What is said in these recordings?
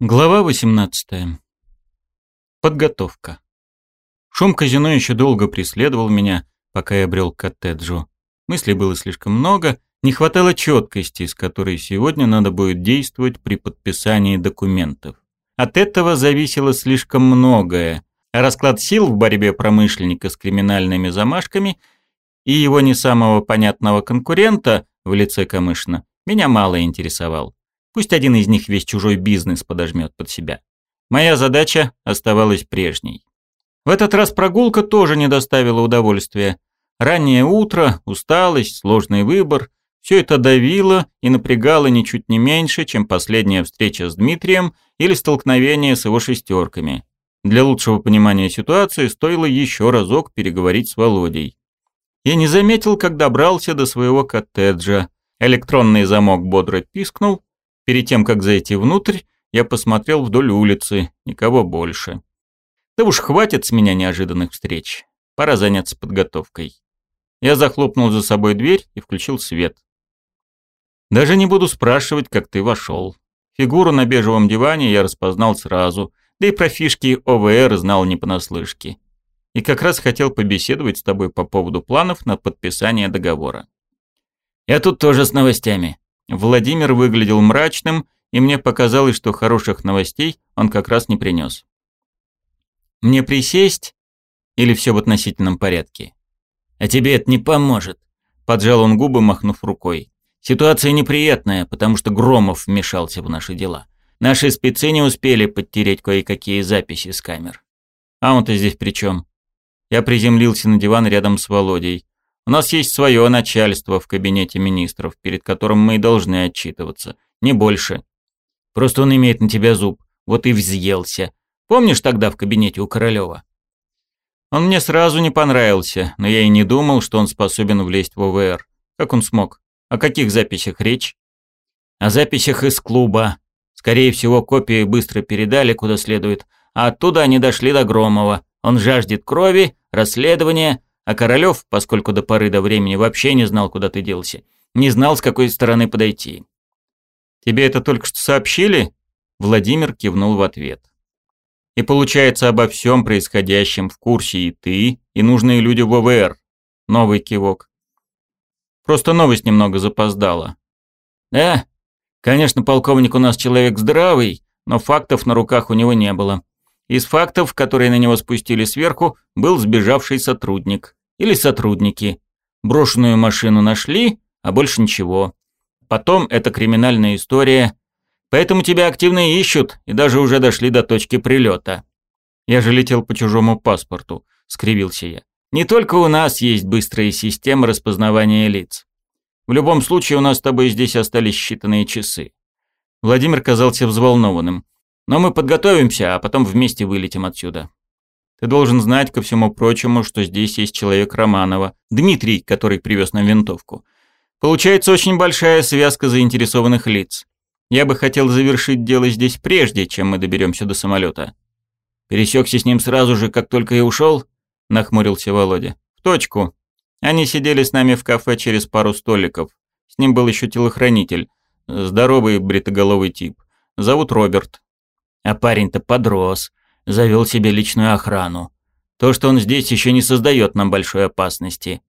Глава 18. Подготовка. Шум казино еще долго преследовал меня, пока я брел к коттеджу. Мыслей было слишком много, не хватало четкости, с которой сегодня надо будет действовать при подписании документов. От этого зависело слишком многое, расклад сил в борьбе промышленника с криминальными замашками и его не самого понятного конкурента в лице Камышина меня мало интересовал. Пусть один из них весь чужой бизнес подожмет под себя. Моя задача оставалась прежней. В этот раз прогулка тоже не доставила удовольствия. Раннее утро, усталость, сложный выбор – все это давило и напрягало ничуть не меньше, чем последняя встреча с Дмитрием или столкновение с его шестерками. Для лучшего понимания ситуации стоило еще разок переговорить с Володей. Я не заметил, как добрался до своего коттеджа. Электронный замок бодро пискнул, Перед тем, как зайти внутрь, я посмотрел вдоль улицы, никого больше. Да уж хватит с меня неожиданных встреч. Пора заняться подготовкой. Я захлопнул за собой дверь и включил свет. Даже не буду спрашивать, как ты вошел. Фигуру на бежевом диване я распознал сразу, да и про фишки ОВР знал не понаслышке. И как раз хотел побеседовать с тобой по поводу планов на подписание договора. Я тут тоже с новостями. Владимир выглядел мрачным, и мне показалось, что хороших новостей он как раз не принес. «Мне присесть? Или все в относительном порядке?» «А тебе это не поможет», – поджал он губы, махнув рукой. «Ситуация неприятная, потому что Громов вмешался в наши дела. Наши спецы не успели подтереть кое-какие записи с камер». «А он-то здесь при чем? Я приземлился на диван рядом с Володей. У нас есть свое начальство в кабинете министров, перед которым мы и должны отчитываться. Не больше. Просто он имеет на тебя зуб. Вот и взъелся. Помнишь тогда в кабинете у Королева? Он мне сразу не понравился, но я и не думал, что он способен влезть в ОВР. Как он смог? О каких записях речь? О записях из клуба. Скорее всего, копии быстро передали куда следует, а оттуда они дошли до Громова. Он жаждет крови, расследования, а Королёв, поскольку до поры до времени вообще не знал, куда ты делся, не знал, с какой стороны подойти. «Тебе это только что сообщили?» Владимир кивнул в ответ. «И получается, обо всем происходящем в курсе и ты, и нужные люди в ОВР». Новый кивок. «Просто новость немного запоздала». «Да, конечно, полковник у нас человек здравый, но фактов на руках у него не было. Из фактов, которые на него спустили сверху, был сбежавший сотрудник или сотрудники. Брошенную машину нашли, а больше ничего. Потом это криминальная история. Поэтому тебя активно ищут и даже уже дошли до точки прилета. Я же летел по чужому паспорту, скривился я. Не только у нас есть быстрые системы распознавания лиц. В любом случае у нас с тобой здесь остались считанные часы. Владимир казался взволнованным. Но мы подготовимся, а потом вместе вылетим отсюда. Ты должен знать, ко всему прочему, что здесь есть человек Романова, Дмитрий, который привез нам винтовку. Получается очень большая связка заинтересованных лиц. Я бы хотел завершить дело здесь прежде, чем мы доберемся до самолета. Пересекся с ним сразу же, как только я ушел? Нахмурился Володя. В точку. Они сидели с нами в кафе через пару столиков. С ним был еще телохранитель. Здоровый бритоголовый тип. Зовут Роберт. А парень-то подрос завел себе личную охрану. То, что он здесь, еще не создает нам большой опасности.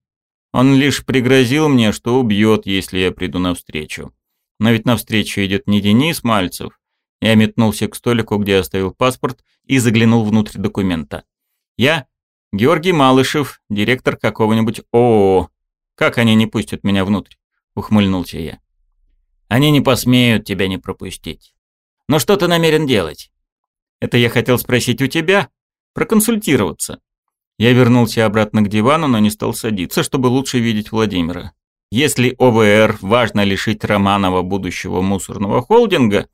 Он лишь пригрозил мне, что убьет, если я приду навстречу. Но ведь навстречу идет не Денис Мальцев. Я метнулся к столику, где оставил паспорт, и заглянул внутрь документа. Я Георгий Малышев, директор какого-нибудь ООО. Как они не пустят меня внутрь? Ухмыльнулся я. Они не посмеют тебя не пропустить. Но что ты намерен делать? Это я хотел спросить у тебя, проконсультироваться. Я вернулся обратно к дивану, но не стал садиться, чтобы лучше видеть Владимира. Если ОВР важно лишить Романова будущего мусорного холдинга,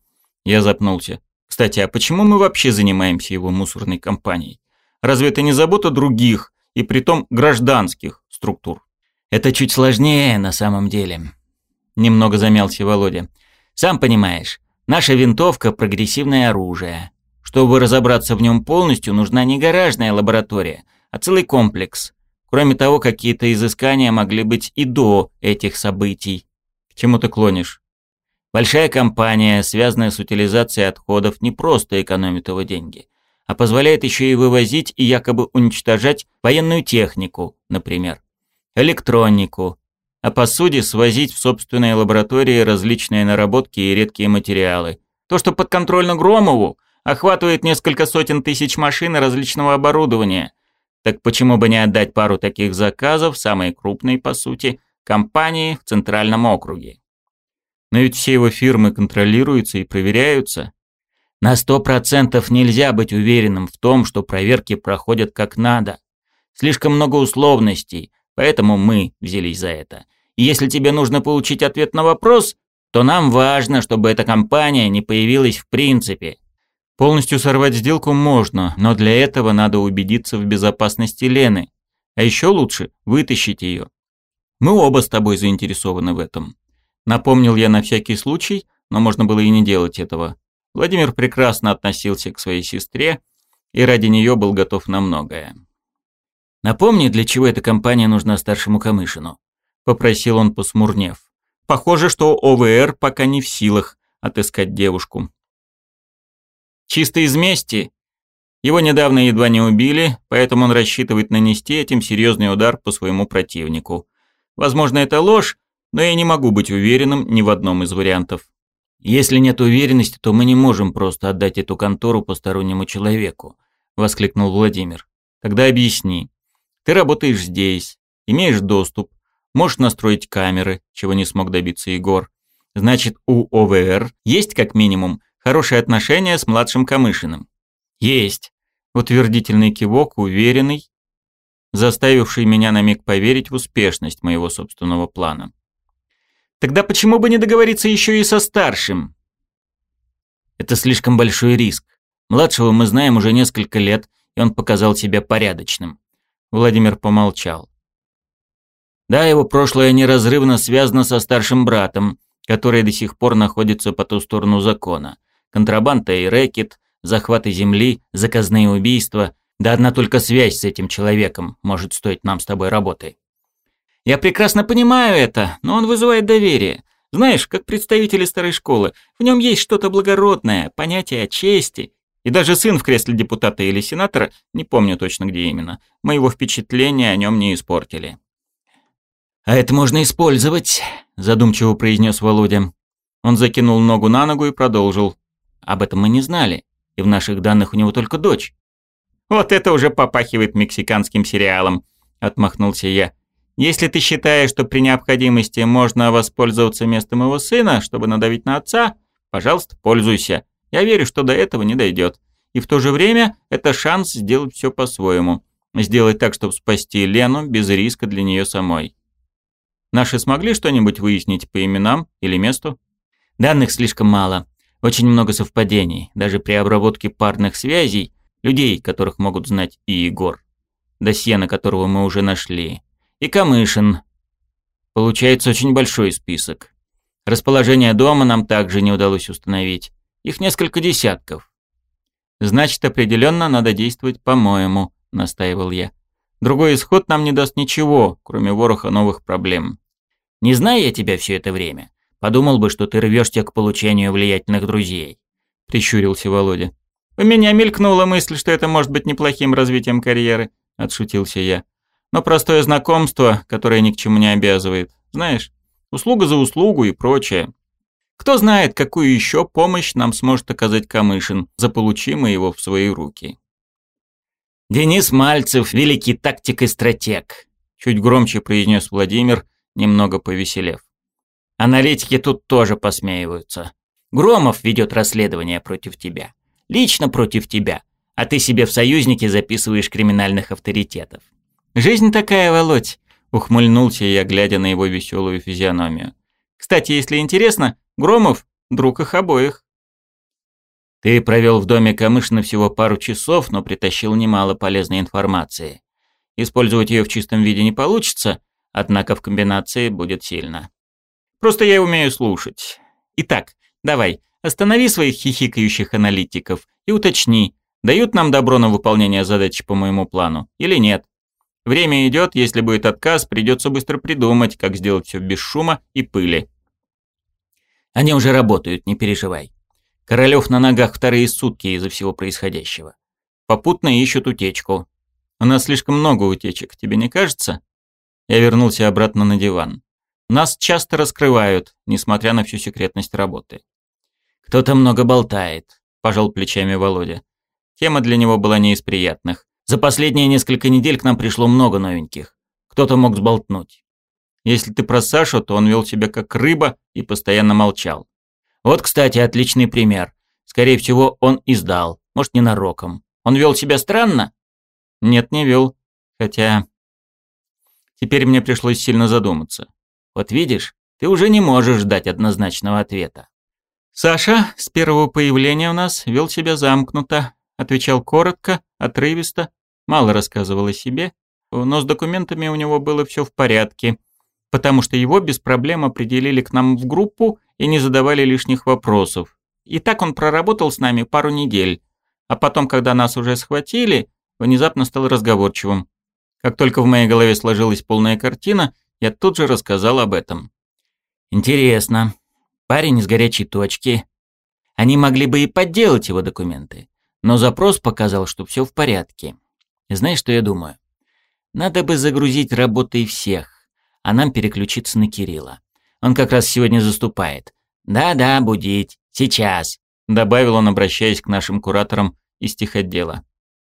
я запнулся. Кстати, а почему мы вообще занимаемся его мусорной компанией? Разве это не забота других, и притом гражданских структур? Это чуть сложнее на самом деле. Немного замялся Володя. Сам понимаешь, наша винтовка – прогрессивное оружие. Чтобы разобраться в нем полностью, нужна не гаражная лаборатория, а целый комплекс. Кроме того, какие-то изыскания могли быть и до этих событий. К чему ты клонишь? Большая компания, связанная с утилизацией отходов, не просто экономит его деньги, а позволяет еще и вывозить и якобы уничтожать военную технику, например, электронику, а по сути свозить в собственные лаборатории различные наработки и редкие материалы. То, что подконтрольно Громову, охватывает несколько сотен тысяч машин и различного оборудования. Так почему бы не отдать пару таких заказов, самой крупной, по сути, компании в Центральном округе? Но ведь все его фирмы контролируются и проверяются. На сто процентов нельзя быть уверенным в том, что проверки проходят как надо. Слишком много условностей, поэтому мы взялись за это. И если тебе нужно получить ответ на вопрос, то нам важно, чтобы эта компания не появилась в принципе. Полностью сорвать сделку можно, но для этого надо убедиться в безопасности Лены. А еще лучше вытащить ее. Мы оба с тобой заинтересованы в этом. Напомнил я на всякий случай, но можно было и не делать этого. Владимир прекрасно относился к своей сестре и ради нее был готов на многое. «Напомни, для чего эта компания нужна старшему Камышину?» – попросил он, посмурнев. Похоже, что ОВР пока не в силах отыскать девушку. Чисто из мести. Его недавно едва не убили, поэтому он рассчитывает нанести этим серьезный удар по своему противнику. Возможно, это ложь, но я не могу быть уверенным ни в одном из вариантов. «Если нет уверенности, то мы не можем просто отдать эту контору постороннему человеку», – воскликнул Владимир. «Тогда объясни. Ты работаешь здесь, имеешь доступ, можешь настроить камеры, чего не смог добиться Егор. Значит, у ОВР есть как минимум хорошие отношения с младшим Камышиным. Есть. Утвердительный кивок, уверенный, заставивший меня на миг поверить в успешность моего собственного плана. Тогда почему бы не договориться еще и со старшим? Это слишком большой риск. Младшего мы знаем уже несколько лет, и он показал себя порядочным. Владимир помолчал. Да, его прошлое неразрывно связано со старшим братом, который до сих пор находится по ту сторону закона. Контрабанда и рэкет, захваты земли, заказные убийства. Да одна только связь с этим человеком может стоить нам с тобой работы. Я прекрасно понимаю это, но он вызывает доверие. Знаешь, как представители старой школы, в нем есть что-то благородное, понятие о чести. И даже сын в кресле депутата или сенатора, не помню точно где именно, моего впечатления о нем не испортили. «А это можно использовать», – задумчиво произнес Володя. Он закинул ногу на ногу и продолжил. «Об этом мы не знали, и в наших данных у него только дочь». «Вот это уже попахивает мексиканским сериалом», – отмахнулся я. «Если ты считаешь, что при необходимости можно воспользоваться местом его сына, чтобы надавить на отца, пожалуйста, пользуйся. Я верю, что до этого не дойдет. И в то же время это шанс сделать все по-своему. Сделать так, чтобы спасти Лену без риска для нее самой. Наши смогли что-нибудь выяснить по именам или месту? Данных слишком мало. Очень много совпадений. Даже при обработке парных связей, людей, которых могут знать и Егор. Досье, на которого мы уже нашли. И Камышин. Получается очень большой список. Расположение дома нам также не удалось установить. Их несколько десятков. Значит, определенно надо действовать по-моему, настаивал я. Другой исход нам не даст ничего, кроме вороха новых проблем. Не зная я тебя все это время, подумал бы, что ты рвешься к получению влиятельных друзей. Прищурился Володя. У меня мелькнула мысль, что это может быть неплохим развитием карьеры, отшутился я. Но простое знакомство, которое ни к чему не обязывает. Знаешь, услуга за услугу и прочее. Кто знает, какую еще помощь нам сможет оказать Камышин, заполучим мы его в свои руки. «Денис Мальцев – великий тактик и стратег», – чуть громче произнес Владимир, немного повеселев. Аналитики тут тоже посмеиваются. Громов ведет расследование против тебя. Лично против тебя. А ты себе в союзники записываешь криминальных авторитетов. Жизнь такая, Володь, ухмыльнулся я, глядя на его веселую физиономию. Кстати, если интересно, Громов – друг их обоих. Ты провел в доме Камышина всего пару часов, но притащил немало полезной информации. Использовать ее в чистом виде не получится, Однако в комбинации будет сильно. Просто я умею слушать. Итак, давай, останови своих хихикающих аналитиков и уточни, дают нам добро на выполнение задачи по моему плану или нет. Время идет, если будет отказ, придется быстро придумать, как сделать все без шума и пыли. Они уже работают, не переживай. Королёв на ногах вторые сутки из-за всего происходящего. Попутно ищут утечку. У нас слишком много утечек, тебе не кажется? Я вернулся обратно на диван. Нас часто раскрывают, несмотря на всю секретность работы. Кто-то много болтает, пожал плечами Володя. Тема для него была не из приятных. За последние несколько недель к нам пришло много новеньких. Кто-то мог сболтнуть. Если ты про Сашу, то он вел себя как рыба и постоянно молчал. Вот, кстати, отличный пример. Скорее всего, он издал, может, ненароком. Он вел себя странно? Нет, не вел. Хотя... Теперь мне пришлось сильно задуматься. Вот видишь, ты уже не можешь дать однозначного ответа. Саша с первого появления у нас вел себя замкнуто, отвечал коротко, отрывисто, мало рассказывал о себе, но с документами у него было все в порядке, потому что его без проблем определили к нам в группу и не задавали лишних вопросов. И так он проработал с нами пару недель, а потом, когда нас уже схватили, внезапно стал разговорчивым. Как только в моей голове сложилась полная картина, я тут же рассказал об этом. Интересно. Парень из горячей точки. Они могли бы и подделать его документы, но запрос показал, что все в порядке. знаешь, что я думаю? Надо бы загрузить работой всех, а нам переключиться на Кирилла. Он как раз сегодня заступает. Да-да, будить. Сейчас. Добавил он, обращаясь к нашим кураторам из техотдела.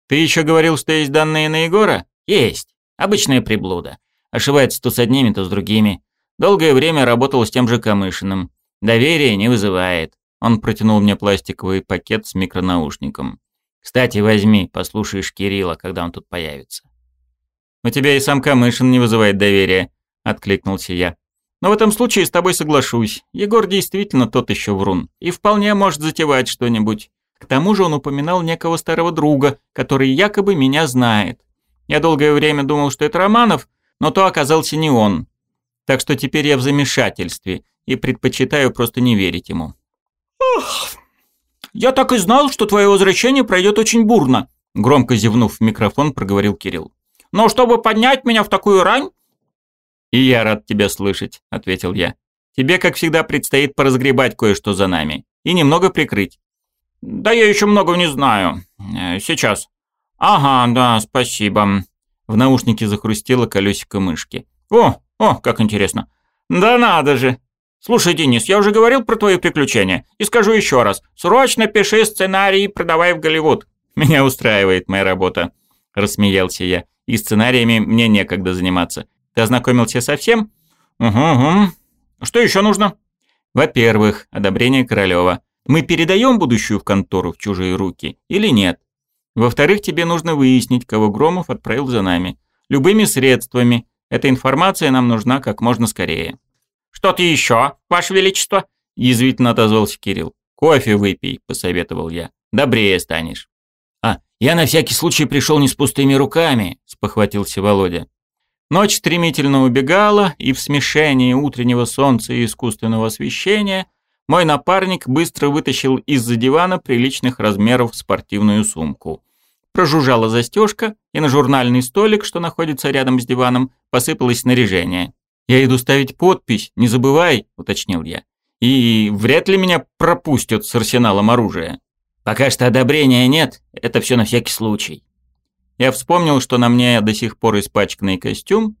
Ты еще говорил, что есть данные на Егора? Есть. Обычная приблуда. Ошибается то с одними, то с другими. Долгое время работал с тем же Камышиным. Доверия не вызывает. Он протянул мне пластиковый пакет с микронаушником. Кстати, возьми, послушаешь Кирилла, когда он тут появится. У тебя и сам Камышин не вызывает доверия, откликнулся я. Но в этом случае с тобой соглашусь. Егор действительно тот еще врун и вполне может затевать что-нибудь. К тому же он упоминал некого старого друга, который якобы меня знает. Я долгое время думал, что это Романов, но то оказался не он. Так что теперь я в замешательстве и предпочитаю просто не верить ему. Ох, я так и знал, что твое возвращение пройдет очень бурно, громко зевнув в микрофон, проговорил Кирилл. Но чтобы поднять меня в такую рань... И я рад тебя слышать, ответил я. Тебе, как всегда, предстоит поразгребать кое-что за нами и немного прикрыть. Да я еще много не знаю. Э, сейчас. Ага, да, спасибо. В наушнике захрустело колесико мышки. «О, о, как интересно. Да надо же. Слушай, Денис, я уже говорил про твои приключения. И скажу еще раз. Срочно пиши сценарий и продавай в Голливуд. Меня устраивает моя работа», – рассмеялся я. «И сценариями мне некогда заниматься. Ты ознакомился со всем?» «Угу, угу. Что еще нужно?» «Во-первых, одобрение Королева. Мы передаем будущую в контору в чужие руки или нет? Во-вторых, тебе нужно выяснить, кого Громов отправил за нами. Любыми средствами. Эта информация нам нужна как можно скорее. Что-то еще, Ваше Величество? Язвительно отозвался Кирилл. Кофе выпей, посоветовал я. Добрее станешь. А, я на всякий случай пришел не с пустыми руками, спохватился Володя. Ночь стремительно убегала, и в смешении утреннего солнца и искусственного освещения мой напарник быстро вытащил из-за дивана приличных размеров спортивную сумку. Прожужжала застежка, и на журнальный столик, что находится рядом с диваном, посыпалось снаряжение. «Я иду ставить подпись, не забывай», — уточнил я. «И вряд ли меня пропустят с арсеналом оружия». «Пока что одобрения нет, это все на всякий случай». Я вспомнил, что на мне до сих пор испачканный костюм,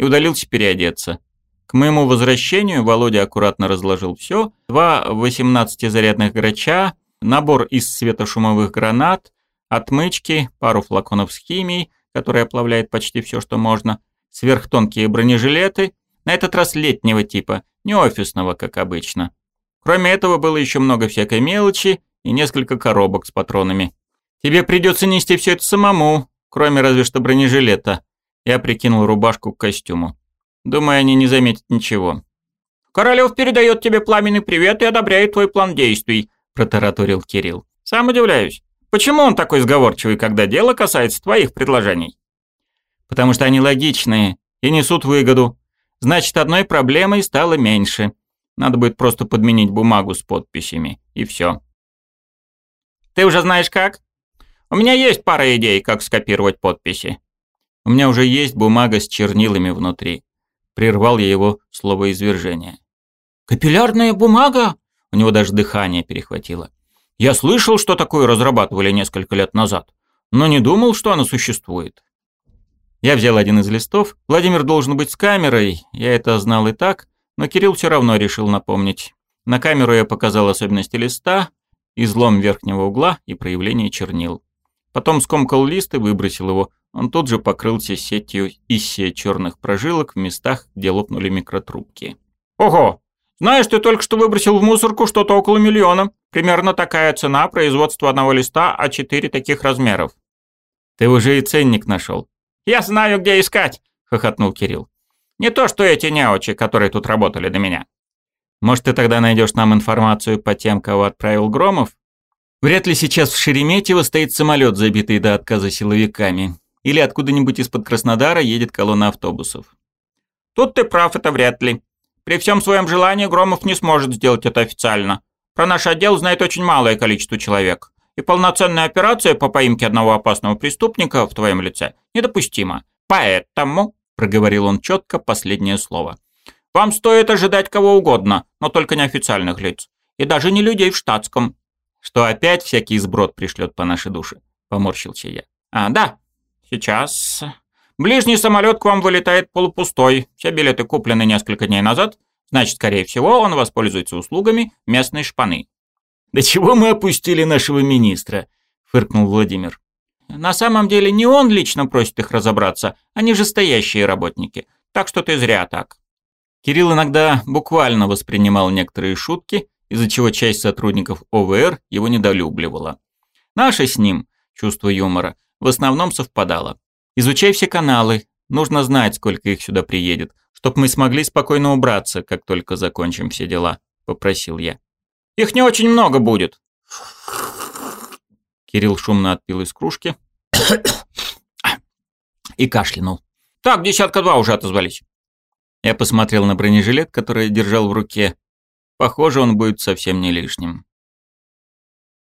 и удалился переодеться. К моему возвращению Володя аккуратно разложил все: два 18-зарядных грача, набор из светошумовых гранат, отмычки, пару флаконов с химией, которая оплавляет почти все, что можно, сверхтонкие бронежилеты, на этот раз летнего типа, не офисного, как обычно. Кроме этого было еще много всякой мелочи и несколько коробок с патронами. Тебе придется нести все это самому, кроме разве что бронежилета. Я прикинул рубашку к костюму. Думаю, они не заметят ничего. «Королёв передает тебе пламенный привет и одобряет твой план действий», – протараторил Кирилл. «Сам удивляюсь. Почему он такой сговорчивый, когда дело касается твоих предложений? Потому что они логичные и несут выгоду. Значит, одной проблемой стало меньше. Надо будет просто подменить бумагу с подписями, и все. Ты уже знаешь как? У меня есть пара идей, как скопировать подписи. У меня уже есть бумага с чернилами внутри. Прервал я его словоизвержение. Капиллярная бумага? У него даже дыхание перехватило. Я слышал, что такое разрабатывали несколько лет назад, но не думал, что оно существует. Я взял один из листов. Владимир должен быть с камерой, я это знал и так, но Кирилл все равно решил напомнить. На камеру я показал особенности листа, излом верхнего угла и проявление чернил. Потом скомкал лист и выбросил его. Он тут же покрылся сетью из сеть черных прожилок в местах, где лопнули микротрубки. «Ого! Знаешь, ты только что выбросил в мусорку что-то около миллиона. Примерно такая цена производства одного листа А4 таких размеров». «Ты уже и ценник нашел». «Я знаю, где искать», — хохотнул Кирилл. «Не то, что эти неочи, которые тут работали до меня». «Может, ты тогда найдешь нам информацию по тем, кого отправил Громов?» Вряд ли сейчас в Шереметьево стоит самолет, забитый до отказа силовиками. Или откуда-нибудь из-под Краснодара едет колонна автобусов. Тут ты прав, это вряд ли. При всем своем желании Громов не сможет сделать это официально. Про наш отдел знает очень малое количество человек. И полноценная операция по поимке одного опасного преступника в твоем лице недопустима. Поэтому, проговорил он четко последнее слово, вам стоит ожидать кого угодно, но только не официальных лиц. И даже не людей в штатском. Что опять всякий сброд пришлет по нашей душе? Поморщился я. А, да. Сейчас. Ближний самолет к вам вылетает полупустой. Все билеты куплены несколько дней назад. Значит, скорее всего, он воспользуется услугами местной шпаны. «Да чего мы опустили нашего министра?» – фыркнул Владимир. «На самом деле не он лично просит их разобраться, они же стоящие работники. Так что ты зря так». Кирилл иногда буквально воспринимал некоторые шутки из-за чего часть сотрудников ОВР его недолюбливала. Наше с ним чувство юмора в основном совпадало. Изучай все каналы, нужно знать, сколько их сюда приедет, чтоб мы смогли спокойно убраться, как только закончим все дела, попросил я. Их не очень много будет. Кирилл шумно отпил из кружки и кашлянул. Так, десятка два уже отозвались. Я посмотрел на бронежилет, который я держал в руке, Похоже, он будет совсем не лишним.